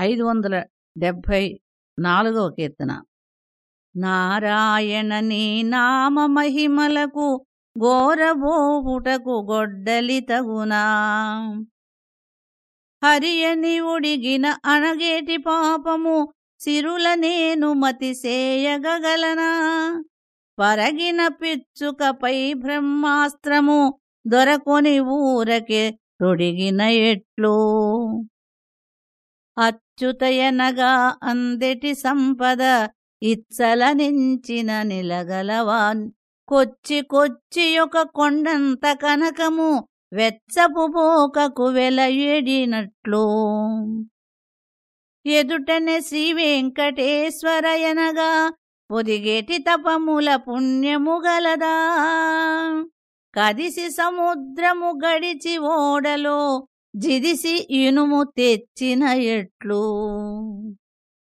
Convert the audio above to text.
ఐదు వందల డెబ్భై నాలుగవ కీర్తన. నారాయణ నీ నామ మహిమలకు గోరబోపుటకు గొడ్డలి తగునా. హరియని ఉడిగిన అణగేటి పాపము సిరుల నేను మతిసేయగలనా పరగిన పిచ్చుకపై బ్రహ్మాస్త్రము దొరకొని ఊరకే తొడిగిన ఎట్లు. అచ్యుతయనగా అందెటి సంపద ఇచ్చల నించిన నిలగలవాన్. కొచ్చి కొచ్చి ఒక కొండంత కనకము వెచ్చపు పోకకు వెలయడినట్లు. ఎదుటనే శ్రీ వెంకటేశ్వరయనగా పొదిగేటి తపముల పుణ్యము గలదా. కదిసి సముద్రము గడిచి ఓడలో జిదిసి ఇనుము తెచ్చిన ఎట్లు?